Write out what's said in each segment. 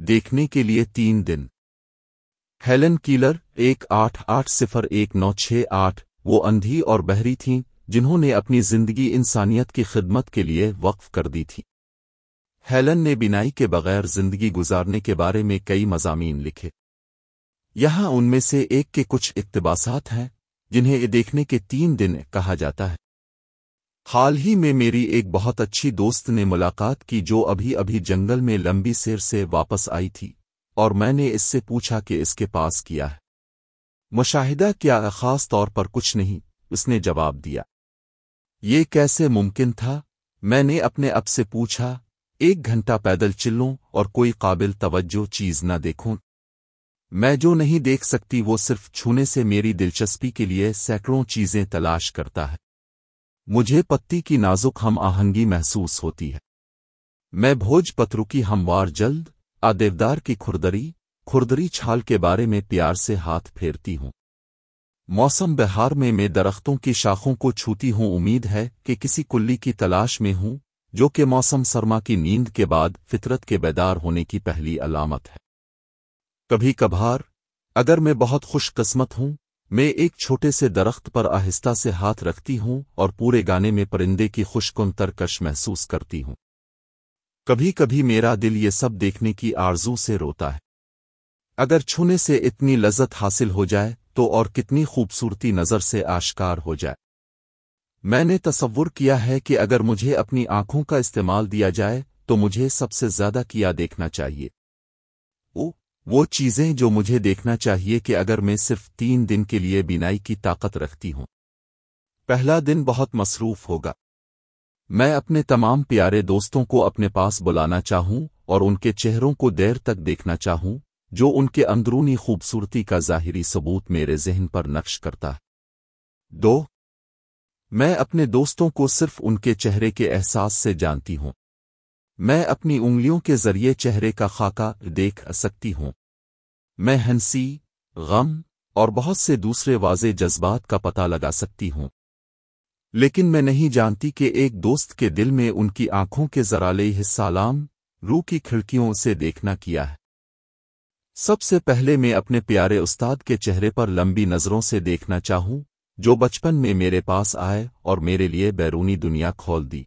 دیکھنے کے لیے تین دن۔ ہیلن کیلر ایک آٹھ آٹھ صفر ایک نو چھ آٹھ وہ اندھی اور بہری تھیں جنہوں نے اپنی زندگی انسانیت کی خدمت کے لیے وقف کر دی تھی۔ ہیلن نے بینائی کے بغیر زندگی گزارنے کے بارے میں کئی مضامین لکھے۔ یہاں ان میں سے ایک کے کچھ اقتباسات ہیں جنہیں یہ دیکھنے کے تین دن کہا جاتا ہے۔ حال ہی میں میری ایک بہت اچھی دوست نے ملاقات کی جو ابھی ابھی جنگل میں لمبی سیر سے واپس آئی تھی، اور میں نے اس سے پوچھا کہ اس کے پاس کیا ہے۔ مشاہدہ کیا خاص طور پر کچھ نہیں، اس نے جواب دیا۔ یہ کیسے ممکن تھا؟ میں نے اپنے اب سے پوچھا، ایک گھنٹہ پیدل چلوں اور کوئی قابل توجہ چیز نہ دیکھوں۔ میں جو نہیں دیکھ سکتی وہ صرف چھونے سے میری دلچسپی کے لیے سینکڑوں چیزیں تلاش کرتا ہے۔ مجھے پتی کی نازک ہم آہنگی محسوس ہوتی ہے۔ میں بھوج پترو کی ہموار جلد آدیودار کی کھردری کھردری چھال کے بارے میں پیار سے ہاتھ پھیرتی ہوں۔ موسم بہار میں میں درختوں کی شاخوں کو چھوتی ہوں، امید ہے کہ کسی کلی کی تلاش میں ہوں، جو کہ موسم سرما کی نیند کے بعد فطرت کے بیدار ہونے کی پہلی علامت ہے۔ کبھی کبھار، اگر میں بہت خوش قسمت ہوں میں ایک چھوٹے سے درخت پر آہستہ سے ہاتھ رکھتی ہوں اور پورے گانے میں پرندے کی خوشکن ترکش محسوس کرتی ہوں۔ کبھی کبھی میرا دل یہ سب دیکھنے کی آرزو سے روتا ہے۔ اگر چھونے سے اتنی لذت حاصل ہو جائے تو اور کتنی خوبصورتی نظر سے آشکار ہو جائے۔ میں نے تصور کیا ہے کہ اگر مجھے اپنی آنکھوں کا استعمال دیا جائے تو مجھے سب سے زیادہ کیا دیکھنا چاہیے۔ او وہ چیزیں جو مجھے دیکھنا چاہیے کہ اگر میں صرف تین دن کے لیے بینائی کی طاقت رکھتی ہوں۔ پہلا دن بہت مصروف ہوگا۔ میں اپنے تمام پیارے دوستوں کو اپنے پاس بلانا چاہوں اور ان کے چہروں کو دیر تک دیکھنا چاہوں، جو ان کے اندرونی خوبصورتی کا ظاہری ثبوت میرے ذہن پر نقش کرتا ہے۔ دو، میں اپنے دوستوں کو صرف ان کے چہرے کے احساس سے جانتی ہوں۔ میں اپنی انگلیوں کے ذریعے چہرے کا خاکہ دیکھ سکتی ہوں۔ میں ہنسی، غم اور بہت سے دوسرے واضح جذبات کا پتہ لگا سکتی ہوں۔ لیکن میں نہیں جانتی کہ ایک دوست کے دل میں ان کی آنکھوں کے ذرالے حصالام روح کی کھڑکیوں سے دیکھنا کیا ہے۔ سب سے پہلے میں اپنے پیارے استاد کے چہرے پر لمبی نظروں سے دیکھنا چاہوں، جو بچپن میں میرے پاس آئے اور میرے لیے بیرونی دنیا کھول دی۔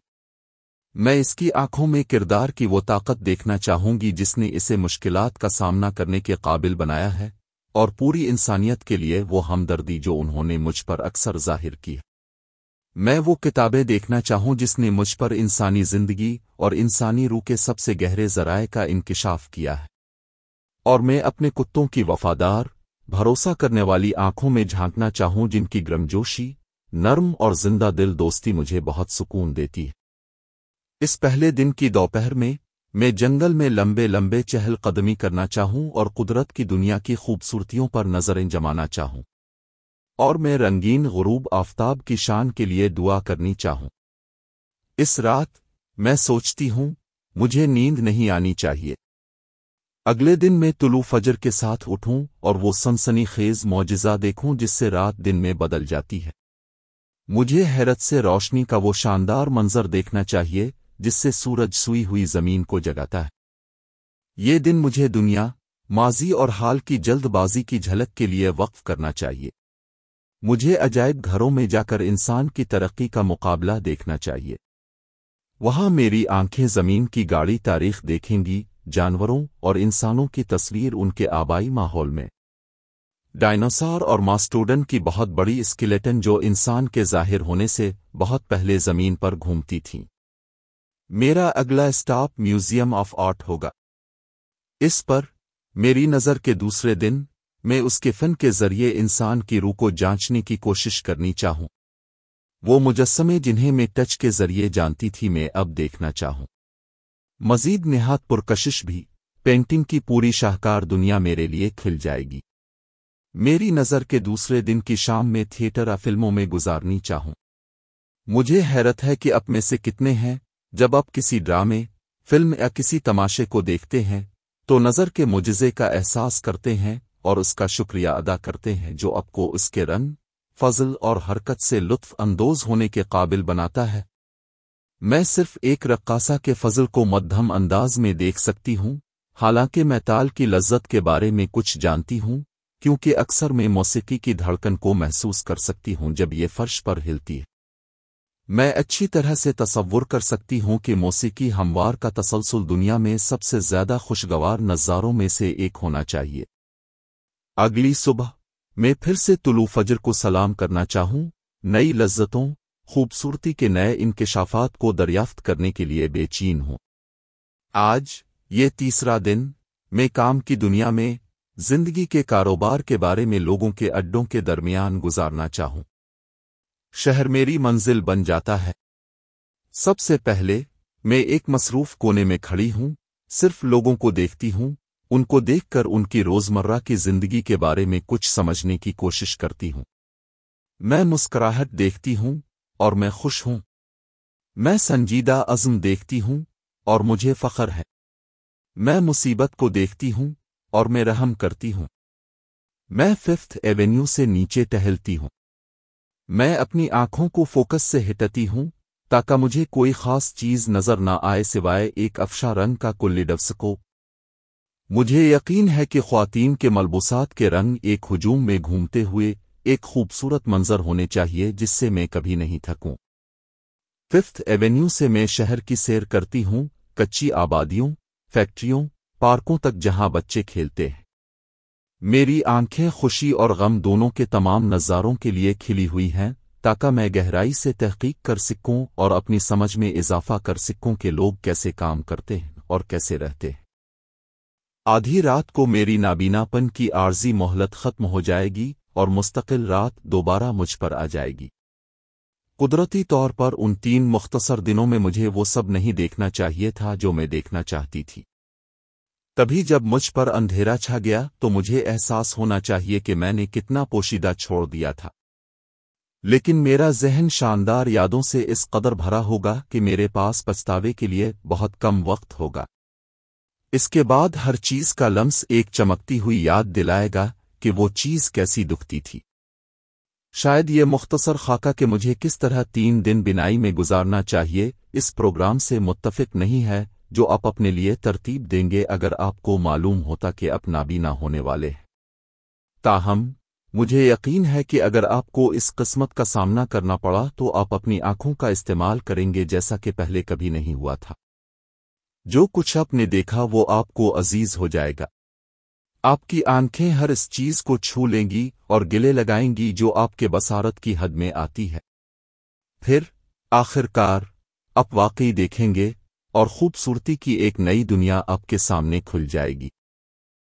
میں اس کی آنکھوں میں کردار کی وہ طاقت دیکھنا چاہوں گی جس نے اسے مشکلات کا سامنا کرنے کے قابل بنایا ہے، اور پوری انسانیت کے لیے وہ ہمدردی جو انہوں نے مجھ پر اکثر ظاہر کی۔ میں وہ کتابیں دیکھنا چاہوں جس نے مجھ پر انسانی زندگی اور انسانی روح کے سب سے گہرے ذرائع کا انکشاف کیا ہے۔ اور میں اپنے کتوں کی وفادار، بھروسہ کرنے والی آنکھوں میں جھانکنا چاہوں جن کی گرمجوشی، نرم اور زندہ دل دوستی مجھے بہت سکون دیتی ہے۔ اس پہلے دن کی دوپہر میں میں جنگل میں لمبے لمبے چہل قدمی کرنا چاہوں اور قدرت کی دنیا کی خوبصورتیوں پر نظریں جمانا چاہوں۔ اور میں رنگین غروب آفتاب کی شان کے لیے دعا کرنی چاہوں۔ اس رات میں سوچتی ہوں، مجھے نیند نہیں آنی چاہیے۔ اگلے دن میں طلوع فجر کے ساتھ اٹھوں اور وہ سنسنی خیز معجزہ دیکھوں جس سے رات دن میں بدل جاتی ہے۔ مجھے حیرت سے روشنی کا وہ شاندار منظر دیکھنا چاہیے جس سے سورج سوئی ہوئی زمین کو جگاتا ہے۔ یہ دن مجھے دنیا، ماضی اور حال کی جلد بازی کی جھلک کے لیے وقف کرنا چاہیے۔ مجھے عجائب گھروں میں جا کر انسان کی ترقی کا مقابلہ دیکھنا چاہیے۔ وہاں میری آنکھیں زمین کی گاڑی تاریخ دیکھیں گی، جانوروں اور انسانوں کی تصویر ان کے آبائی ماحول میں۔ ڈائنوسار اور ماسٹوڈن کی بہت بڑی اسکلیٹن جو انسان کے ظاہر ہونے سے بہت پہلے زمین پر گھومتی تھیں۔ میرا اگلا اسٹاپ میوزیم آف آرٹ ہوگا۔ اس پر میری نظر کے دوسرے دن میں اس کے فن کے ذریعے انسان کی روح کو جانچنے کی کوشش کرنی چاہوں۔ وہ مجسمے جنہیں میں ٹچ کے ذریعے جانتی تھی میں اب دیکھنا چاہوں۔ مزید نہاد پرکشش بھی پینٹنگ کی پوری شاہکار دنیا میرے لیے کھل جائے گی۔ میری نظر کے دوسرے دن کی شام میں تھیٹر فلموں میں گزارنی چاہوں۔ مجھے حیرت ہے کہ اب میں سے کتنے ہیں جب آپ کسی ڈرامے، فلم یا کسی تماشے کو دیکھتے ہیں، تو نظر کے مجزے کا احساس کرتے ہیں اور اس کا شکریہ ادا کرتے ہیں جو آپ کو اس کے رنگ، فضل اور حرکت سے لطف اندوز ہونے کے قابل بناتا ہے۔ میں صرف ایک رقاصہ کے فضل کو مدھم انداز میں دیکھ سکتی ہوں، حالانکہ میں تال کی لذت کے بارے میں کچھ جانتی ہوں، کیونکہ اکثر میں موسیقی کی دھڑکن کو محسوس کر سکتی ہوں جب یہ فرش پر ہلتی ہے۔ میں اچھی طرح سے تصور کر سکتی ہوں کہ موسیقی ہموار کا تسلسل دنیا میں سب سے زیادہ خوشگوار نظاروں میں سے ایک ہونا چاہیے۔ اگلی صبح میں پھر سے طلوع فجر کو سلام کرنا چاہوں، نئی لذتوں، خوبصورتی کے نئے انکشافات کو دریافت کرنے کے لیے بے چین ہوں۔ آج یہ تیسرا دن میں کام کی دنیا میں زندگی کے کاروبار کے بارے میں لوگوں کے اڈوں کے درمیان گزارنا چاہوں۔ شہر میری منزل بن جاتا ہے۔ سب سے پہلے میں ایک مصروف کونے میں کھڑی ہوں، صرف لوگوں کو دیکھتی ہوں، ان کو دیکھ کر ان کی روزمرہ کی زندگی کے بارے میں کچھ سمجھنے کی کوشش کرتی ہوں۔ میں مسکراہٹ دیکھتی ہوں اور میں خوش ہوں۔ میں سنجیدہ عزم دیکھتی ہوں اور مجھے فخر ہے۔ میں مصیبت کو دیکھتی ہوں اور میں رحم کرتی ہوں۔ میں ففتھ ایونیو سے نیچے ٹہلتی ہوں۔ میں اپنی آنکھوں کو فوکس سے ہٹتی ہوں تاکہ مجھے کوئی خاص چیز نظر نہ آئے سوائے ایک افشا رنگ کا کل کو۔ مجھے یقین ہے کہ خواتین کے ملبوسات کے رنگ ایک ہجوم میں گھومتے ہوئے ایک خوبصورت منظر ہونے چاہیے جس سے میں کبھی نہیں تھکوں۔ ففتھ ایونیو سے میں شہر کی سیر کرتی ہوں، کچی آبادیوں، فیکٹریوں، پارکوں تک جہاں بچے کھیلتے ہیں۔ میری آنکھیں خوشی اور غم دونوں کے تمام نظاروں کے لیے کھلی ہوئی ہیں، تاکہ میں گہرائی سے تحقیق کر سکوں اور اپنی سمجھ میں اضافہ کر سکوں کہ لوگ کیسے کام کرتے ہیں اور کیسے رہتے ہیں۔ آدھی رات کو میری نابینا پن کی عارضی مہلت ختم ہو جائے گی اور مستقل رات دوبارہ مجھ پر آ جائے گی۔ قدرتی طور پر ان تین مختصر دنوں میں مجھے وہ سب نہیں دیکھنا چاہیے تھا جو میں دیکھنا چاہتی تھی۔ تبھی جب مجھ پر اندھیرا چھا گیا تو مجھے احساس ہونا چاہیے کہ میں نے کتنا پوشیدہ چھوڑ دیا تھا۔ لیکن میرا ذہن شاندار یادوں سے اس قدر بھرا ہوگا کہ میرے پاس پچھتاوے کے لیے بہت کم وقت ہوگا۔ اس کے بعد ہر چیز کا لمس ایک چمکتی ہوئی یاد دلائے گا کہ وہ چیز کیسی دکھتی تھی۔ شاید یہ مختصر خاکہ کہ مجھے کس طرح تین دن بنائی میں گزارنا چاہیے اس پروگرام سے متفق نہیں ہے جو آپ اپنے لیے ترتیب دیں گے اگر آپ کو معلوم ہوتا کہ اب نابینا ہونے والے ہیں۔ تاہم، مجھے یقین ہے کہ اگر آپ کو اس قسمت کا سامنا کرنا پڑا تو آپ اپنی آنکھوں کا استعمال کریں گے جیسا کہ پہلے کبھی نہیں ہوا تھا۔ جو کچھ آپ نے دیکھا وہ آپ کو عزیز ہو جائے گا۔ آپ کی آنکھیں ہر اس چیز کو چھو لیں گی اور گلے لگائیں گی جو آپ کے بسارت کی حد میں آتی ہے۔ پھر آخر کار آپ واقعی دیکھیں گے اور خوبصورتی کی ایک نئی دنیا آپ کے سامنے کھل جائے گی۔